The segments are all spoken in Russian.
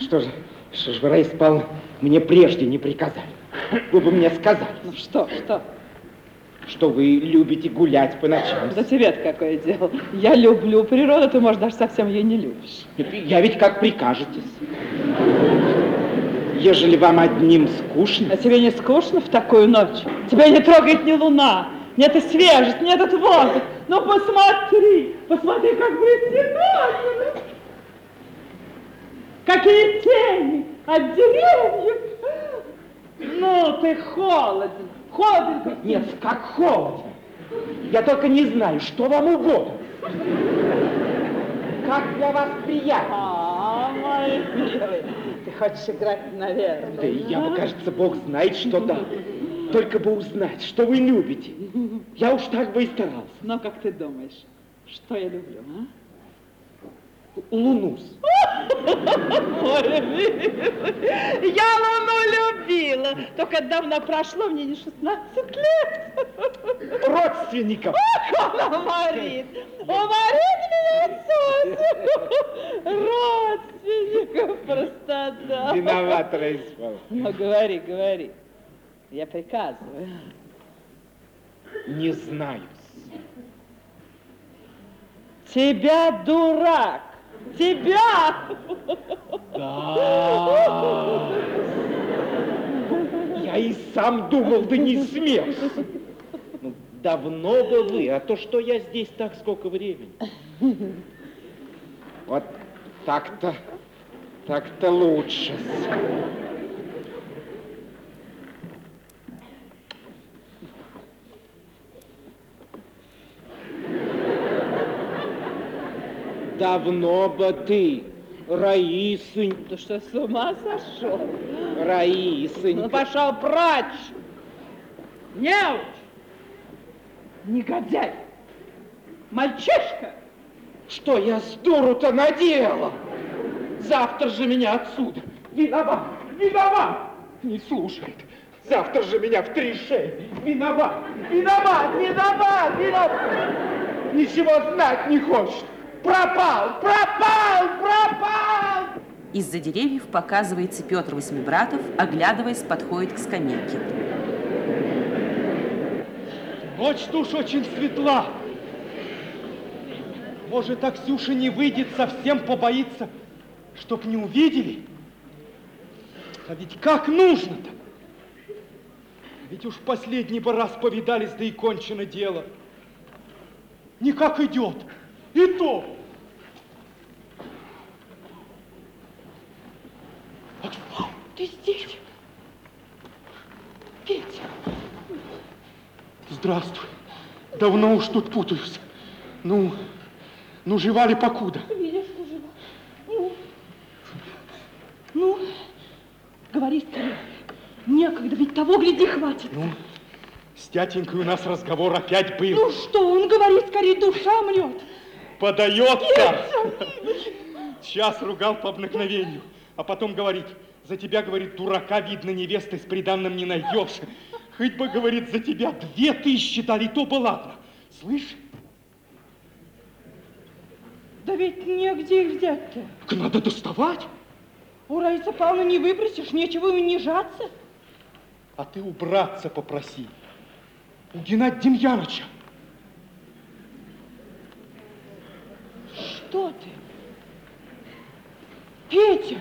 Что же, что вы, Раиса Павловна, мне прежде не приказали? Вы бы мне сказали. Ну что, что? Что вы любите гулять по ночам. Да тебе какое дело? Я люблю природу, ты, может, даже совсем ее не любишь. Я ведь как прикажетесь. Ежели вам одним скучно... А тебе не скучно в такую ночь? Тебя не трогает ни луна, ни эта свежесть, ни этот воздух. Ну посмотри, посмотри, как блестит Какие тени от деревьев. Ну, ты холоден, холоден. Нет, как холоден. Я только не знаю, что вам угодно. Как для вас приятно. А, мои милые, ты хочешь играть наверное. Да и я бы, кажется, Бог знает, что да. Только бы узнать, что вы любите. Я уж так бы и старался. Но как ты думаешь, что я люблю, а? Лунус. Я Луну любила, только давно прошло, мне не 16 лет. Родственников. Ах, она уморит, уморит меня Родственников просто да. Виноват, Раиса Ну, говори, говори. Я приказываю. Не знаю. Тебя, дурак, Тебя! Да. Я и сам думал, да не смел. Ну, давно бы вы, а то что я здесь так сколько времени? Вот так-то, так-то лучше. Давно бы ты, Раисонь. Ты что, с ума сошел? Раисонь. Ну, пошел прочь. Неуч. Негодяй. Мальчишка. Что я с дуру-то надела? Завтра же меня отсюда. Виноват, виноват. Не слушает. Завтра же меня в три шеи. Виноват, виноват, виноват, виноват. Ничего знать не хочет. Пропал! Пропал! Пропал! Из-за деревьев показывается Петр Восьмибратов, оглядываясь, подходит к скамейке. Ночь-то уж очень светла. Может, так Ксюша не выйдет, совсем побоится, чтоб не увидели? А ведь как нужно-то? Ведь уж последний бы раз повидались, да и кончено дело. Никак идет. И то. Ты здесь? Петя. Здравствуй. Давно уж тут путаюсь. Ну, ну, жива ли покуда? Видишь, что жива. Ну, ну, говори скорее. Некогда, ведь того, гляди, хватит. Ну, с тятенькой у нас разговор опять был. Ну что, он говорит, скорее, душа мрет. Подается. Час ругал по обыкновению, а потом говорит, за тебя, говорит, дурака, видно, невесты с приданным не найдешь. Хоть бы, говорит, за тебя две тысячи дали, то бы ладно. Слышь? Да ведь негде их взять-то. Так надо доставать. У Раисы Павловны не выбросишь, нечего унижаться. А ты убраться попроси. У Геннадия Демьяновича. Что ты? Петя,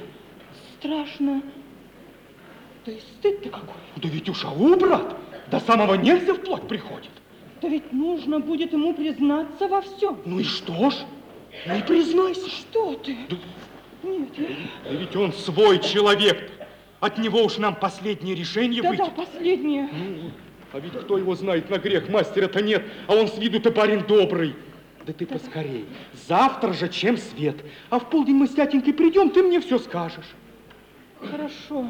страшно. Да и стыд-то какой. Да ведь уж ау, брат, до самого нельзя вплоть приходит. Да ведь нужно будет ему признаться во всем. Ну и что ж? Ну и признайся. Что ты? Да, Нет, я... да ведь он свой человек. От него уж нам последнее решение Да, выйти. да, последнее. Ну, а ведь кто его знает на грех, мастера-то нет, а он с виду-то парень добрый. Да ты поскорей, завтра же чем свет. А в полдень мы с тятенькой придем, ты мне все скажешь. Хорошо,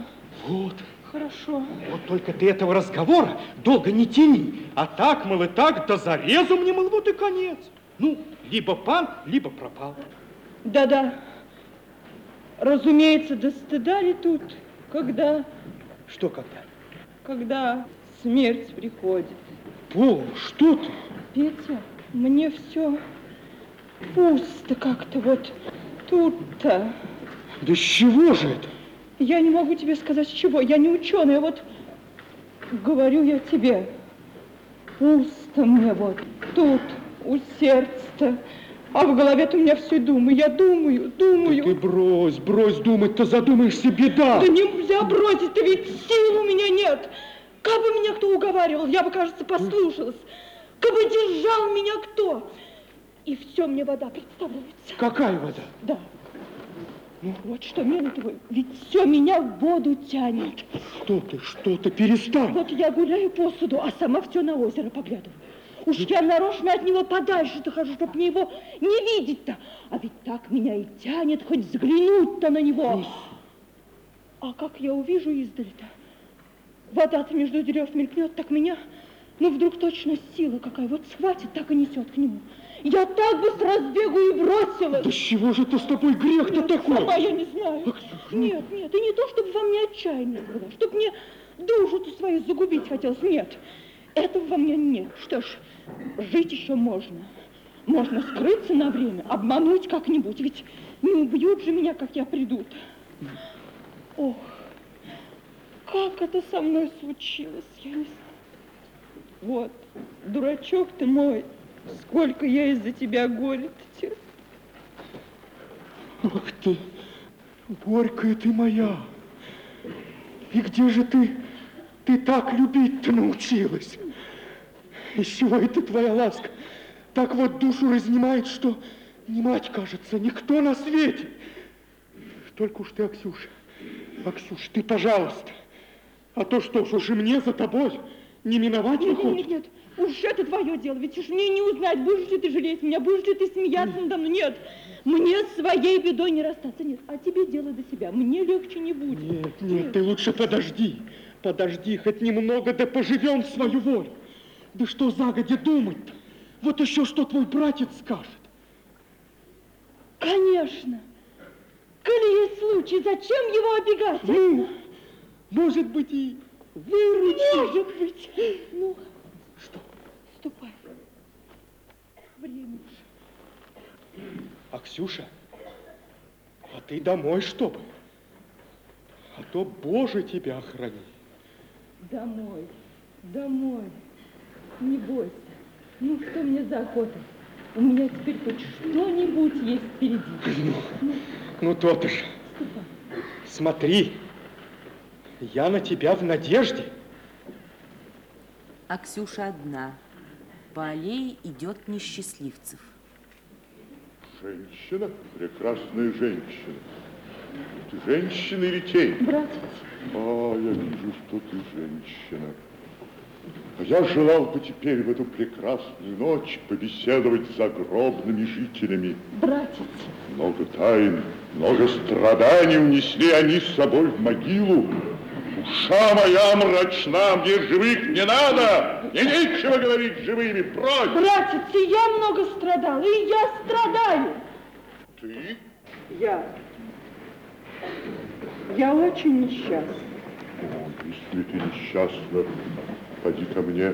Вот, хорошо. вот только ты этого разговора долго не тяни. А так, мол, и так, до зарезу мне, мол, вот и конец. Ну, либо пан, либо пропал. Да-да. Разумеется, до стыда ли тут, когда, Что когда? когда смерть приходит. Полно, что ты? Петя, мне все пусто как-то вот тут-то. Да с чего же это? Я не могу тебе сказать, с чего. Я не ученая, вот говорю я тебе. Пусто мне вот тут, у сердца. А в голове-то у меня все думаю. Я думаю, думаю. Ты брось, брось думать-то, задумаешься, беда. Да нельзя бросить, да ведь сил у меня нет. Как бы меня кто уговаривал, я бы, кажется, послушалась. Как бы держал меня кто. И все мне вода представляется. Какая вода? Да. Ну, вот что, милый твой, ведь все меня в воду тянет. Что ты, что ты, перестань. Вот я гуляю по суду, а сама все на озеро поглядываю. Уж я нарочно от него подальше дохожу, чтоб мне его не видеть-то. А ведь так меня и тянет хоть взглянуть-то на него. А как я увижу издали-то? Вода-то между дерев мелькнет, так меня, ну вдруг точно сила какая, вот схватит, так и несет к нему. Я так бы с разбегу и бросилась. Да с чего же это с тобой грех-то такой? Сама я не знаю. Нет, нет, и не то, чтобы во мне отчаяние было, чтобы мне душу-то свою загубить хотелось, нет. Этого во мне нет. Что ж, жить еще можно. Можно скрыться на время, обмануть как-нибудь, ведь не убьют же меня, как я приду. Ох, как это со мной случилось, я не знаю. Вот, дурачок ты мой, сколько я из-за тебя горя-то терплю. Ах ты, горькая ты моя. И где же ты, ты так любить-то научилась? Из чего это твоя ласка так вот душу разнимает, что не мать, кажется, никто на свете. Только уж ты, Аксюша, Аксюша, ты, пожалуйста. А то что ж, уж и мне за тобой не миновать Нет, выходит? нет, нет, уж это твое дело, ведь уж мне не узнать, будешь ли ты жалеть меня, будешь ли ты смеяться надо мной, нет. Мне своей бедой не расстаться, нет, а тебе дело до себя, мне легче не будет. Нет, нет, ты лучше подожди, подожди, хоть немного, да поживем свою волю. Да что загодя думать-то? Вот еще что твой братец скажет. Конечно. Коли есть случай, зачем его обегать? Ну, может быть, и выручишь. Может быть. Ну, Что? ступай. Время уже. А Ксюша, а ты домой чтобы? А то Боже тебя охрани. Домой, домой. Не бойся. Ну, что мне за охота? У меня теперь хоть что-нибудь есть впереди. Ну, то-то ж. Смотри, я на тебя в надежде. А Ксюша одна. По аллее идет несчастливцев. Женщина, прекрасная женщина. Ты женщина или тень? Братец, А, я вижу, что ты женщина. А я желал бы теперь в эту прекрасную ночь побеседовать с загробными жителями. братец, Много тайн, много страданий унесли они с собой в могилу. Душа моя мрачна, мне живых не надо. Не нечего говорить живыми, прочь. братец, и я много страдала, и я страдаю. Ты? Я. Я очень несчастна. О, если ты несчастна, поди ко мне.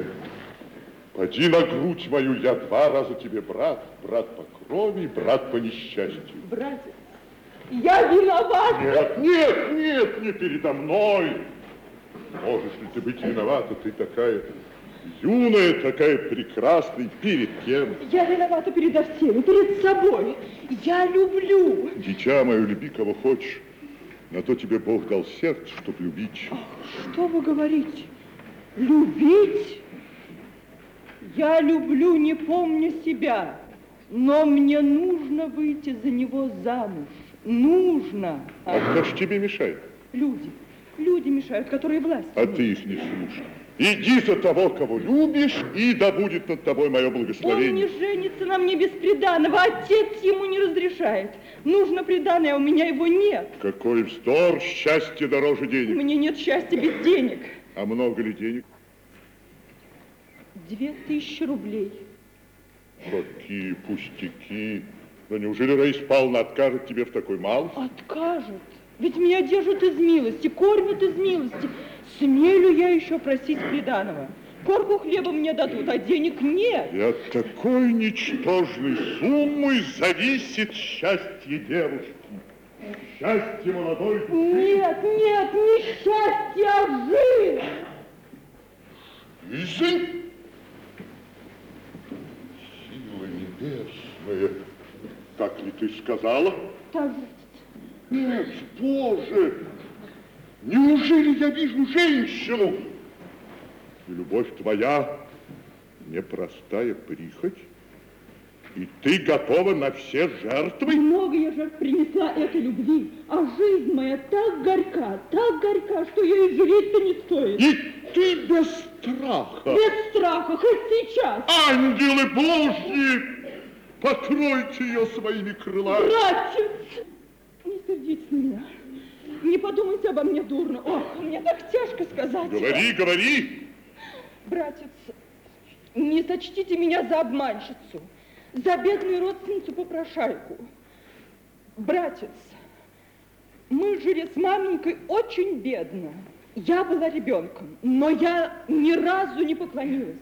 Поди на грудь мою, я два раза тебе брат. Брат по крови, брат по несчастью. Братец, я виноват. Нет, нет, нет, не передо мной. Можешь ли ты быть виновата? Ты такая юная, такая прекрасная. Перед кем? Я виновата передо всеми, перед собой. Я люблю. Дитя мое, люби кого хочешь. На то тебе Бог дал сердце, чтоб любить. Что вы говорите? Любить? Я люблю, не помня себя, но мне нужно выйти за него замуж. Нужно. А кто ж тебе мешает? Люди. Люди мешают, которые власть. А ты их не слушай. Иди за того, кого любишь, и да будет над тобой мое Он не благословение. женится на мне без приданого, отец ему не разрешает. Нужно приданое, а у меня его нет. Какой вздор, счастье дороже денег. Мне нет счастья без денег. А много ли денег? Две тысячи рублей. Какие пустяки. Да неужели Раис Павловна откажет тебе в такой малости? Откажут. Ведь меня держат из милости, кормят из милости. Смелю я еще просить приданого. Корку хлеба мне дадут, а денег нет. И от такой ничтожной суммы зависит счастье девушки. счастье молодой души. Нет, нет, не счастье, а жизнь. Жизнь? Сила небесная, так ли ты сказала? Так, братец. Нет, Боже, неужели я вижу женщину? И любовь твоя непростая прихоть, и ты готова на все жертвы? Много я жертв принесла этой любви, а жизнь моя так горька, так горька, что я и жалеть-то не стоит. И ты без страха. Без страха, хоть сейчас. Ангелы Божьи, покройте ее своими крылами. Братец, на меня. Не подумайте обо мне дурно. Ох, мне так тяжко сказать. Говори, говори. Братец, не сочтите меня за обманщицу, за бедную родственницу-попрошайку. Братец, мы жили с маменькой очень бедно. Я была ребенком, но я ни разу не поклонилась,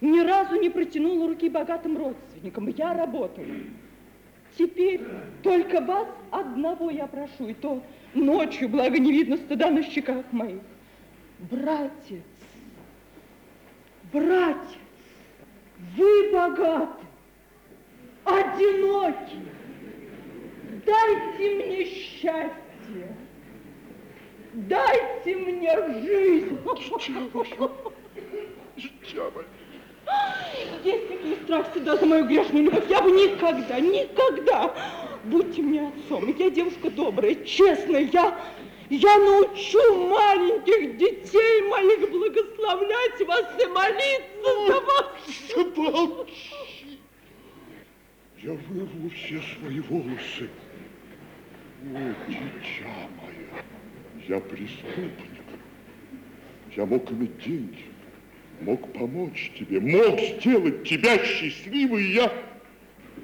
ни разу не протянула руки богатым родственникам. Я работала. Теперь только вас одного я прошу, и то ночью, благо не видно стыда на щеках моих. Братец, братец, вы богаты, одиноки. Дайте мне счастье. Дайте мне жизнь. Дитя бы не страх всегда за мою грешную любовь, я бы никогда, никогда, будьте мне отцом. Я девушка добрая, честная, я, я научу маленьких детей моих благословлять вас и молиться за вас. Замолчи. Я вырву все свои волосы. О, дитя мое, я преступник. Я мог иметь деньги, мог помочь тебе, мог сделать тебя счастливой, я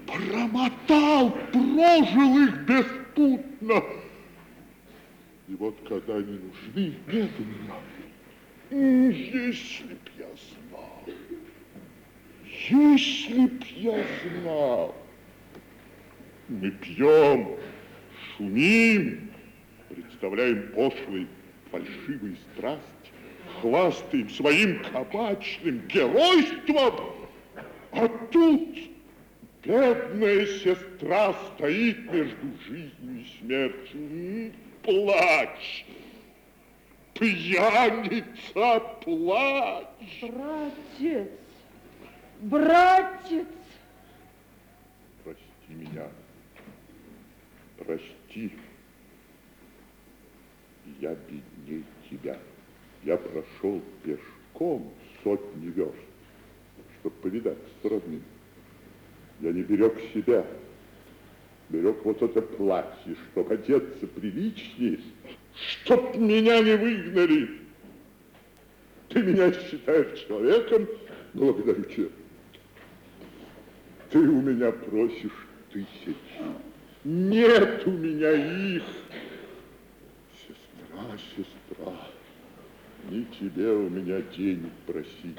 промотал, прожил их беспутно. И вот когда они нужны, нет у меня. Если б я знал, если б я знал, мы пьем, шумим, представляем пошлые, фальшивые страсти, хвастаем своим кабачным геройством, а тут бедная сестра стоит между жизнью и смертью. Плачь! Пьяница, плачь! Братец, братец, Прости меня. Прости. Я бедней тебя. Я прошел пешком сотни верст, чтобы повидаться с родным. Я не берег себя, берег вот это платье, чтобы одеться приличнее, чтоб меня не выгнали. Ты меня считаешь человеком, благодарю тебя. Ты у меня просишь тысячи. Нет у меня их. Сестра, сестра, не тебе у меня денег просить.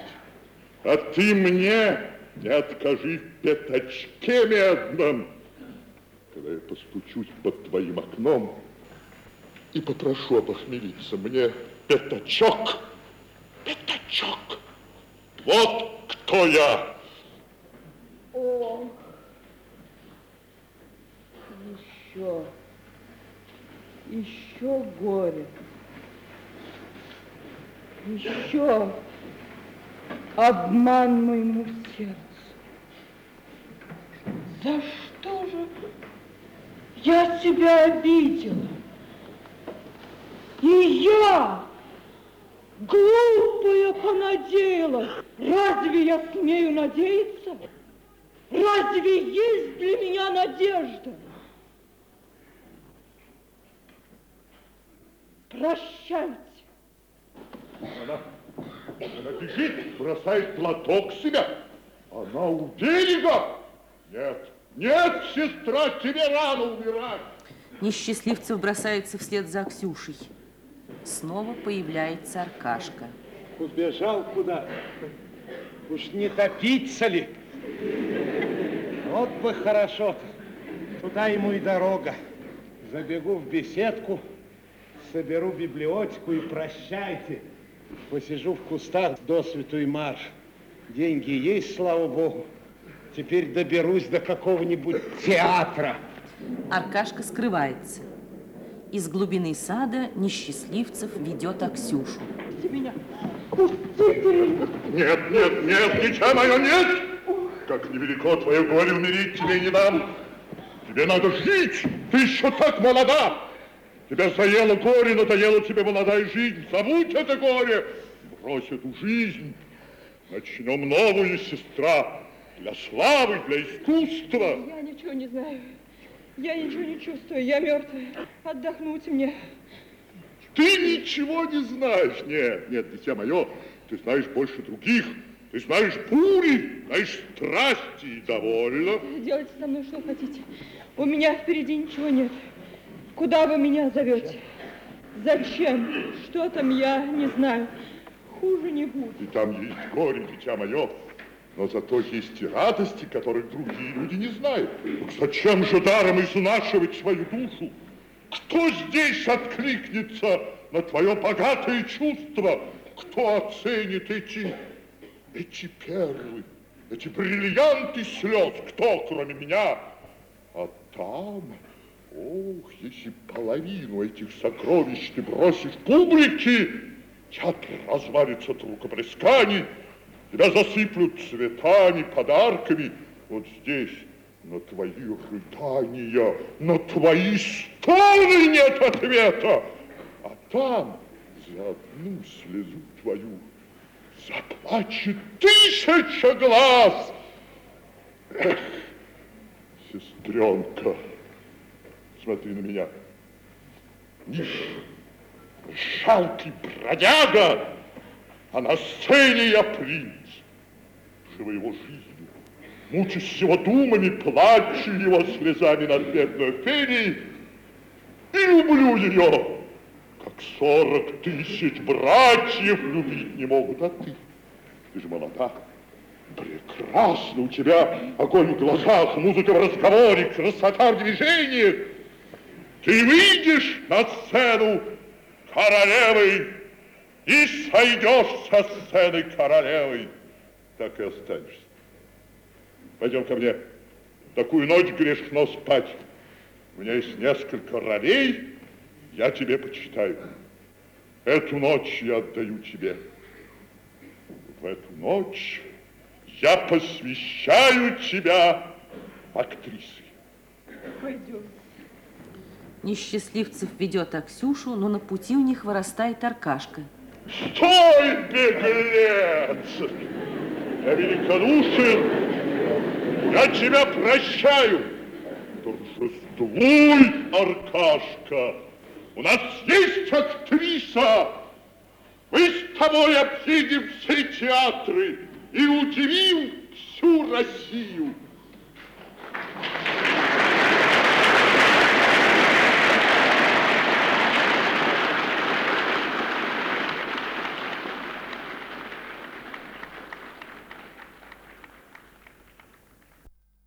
А ты мне не откажи в пятачке медном, когда я постучусь под твоим окном и попрошу опохмелиться мне пятачок, пятачок. Вот кто я. О, еще, еще горе, еще обман моему сердцу. За что же я тебя обидела? И я, глупая, понадеялась. Разве я смею надеяться? Разве есть для меня надежда? Прощайте. Она, она бежит, бросает платок себя. Она у берега. Нет, нет, сестра, тебе рано умирать. Несчастливцев бросается вслед за Аксюшей. Снова появляется Аркашка. Убежал куда? Уж не топиться ли? Вот бы хорошо. Туда ему и дорога. Забегу в беседку, соберу библиотеку и прощайте. Посижу в кустах до святой марш. Деньги есть, слава богу. Теперь доберусь до какого-нибудь театра. Аркашка скрывается. Из глубины сада несчастливцев ведет Аксюшу. Пустите меня! Пустите! Нет, нет, нет, дитя мое, нет! Как невелико твое горе, умереть тебе не дам. Тебе надо жить, ты еще так молода. Тебя заело горе, надоела тебе молодая жизнь. Забудь это горе, брось эту жизнь. Начнем новую, сестра, для славы, для искусства. Я ничего не знаю. Я ничего не чувствую. Я мертвая. Отдохнуть мне. Ты ничего не знаешь. Нет, нет, дитя мое, ты знаешь больше других. Ты знаешь бури, знаешь страсти и довольно. Делайте со мной что хотите. У меня впереди ничего нет. Куда вы меня зовете? Зачем? Что там, я не знаю. Хуже не будет. И там есть горе, дитя мое, но зато есть и радости, которых другие люди не знают. Так зачем же даром изнашивать свою душу? Кто здесь откликнется на твое богатое чувство? Кто оценит эти, эти перлы, эти бриллианты слез? Кто, кроме меня? А там, ох, если половину этих сокровищ ты бросишь публике, театр развалится от рукоплесканий, тебя засыплют цветами, подарками. Вот здесь на твои рыдания, на твои стоны нет ответа. А там за одну слезу твою заплачет тысяча глаз. Эх, сестренка, смотри на меня. Жалкий бродяга, а на сцене я принц. Живу его жизнью, мучусь его думами, плачу его слезами над бедной Феей и люблю ее, как сорок тысяч братьев любить не могут, а ты, ты же молода, прекрасно у тебя огонь в глазах, музыка в разговоре, красота в движениях. Ты выйдешь на сцену королевой и сойдешь со сцены королевой, так и останешься. Пойдем ко мне. Такую ночь грешно спать. У меня есть несколько ролей, я тебе почитаю. Эту ночь я отдаю тебе. В эту ночь я посвящаю тебя актрисой. Пойдем. Несчастливцев ведет Аксюшу, но на пути у них вырастает Аркашка. Стой, беглец! Я великодушен, я тебя прощаю. Торжествуй, Аркашка, у нас есть актриса. Мы с тобой объедем все театры и удивим всю Россию.